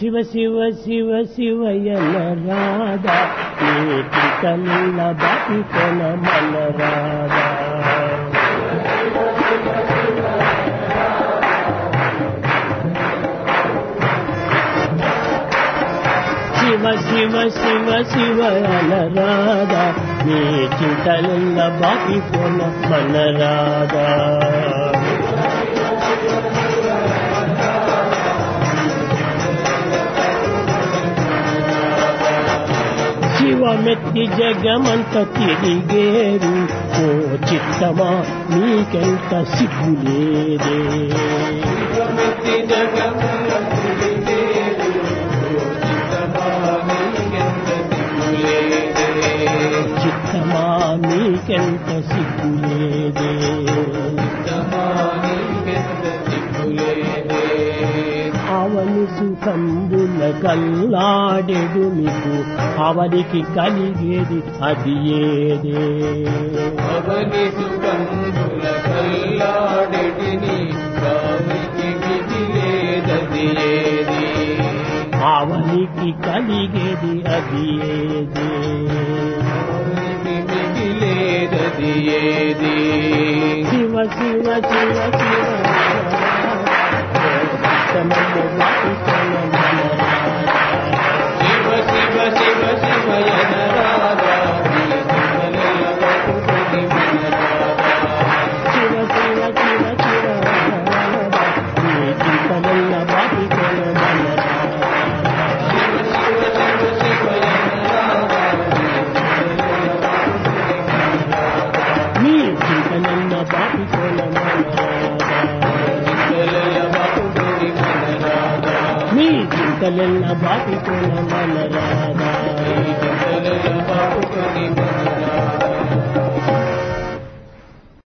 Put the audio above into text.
శివ శివ శివ శివయన రాధా. నీటి కళ్ళ బాటి కొన మన రాధా. శివ శివ శివ శివయన రాధా. నీ చింతల బాకి కొన మన రాధా. శివమెత్తి జగమంత తిరిగేరు ఓ. చిత్తమా నీకెంత సిగ్గులేదే చిత్తమా నీకెంత సిగ్గులేదే. అవని సుఖంబుల కల్లాడెడు మీకు అవనికి కలిగేది అది ఏదే. కల్లాడెడిని అవనికి కలిగేది అది ఏదే? కావికి మిగిలేదది ఏది? శివ. శివ శివ శివ. శివ శివయన చింతలెల్ల బాటితో మన రాదా చింతలెల్ల బాటుకొని మన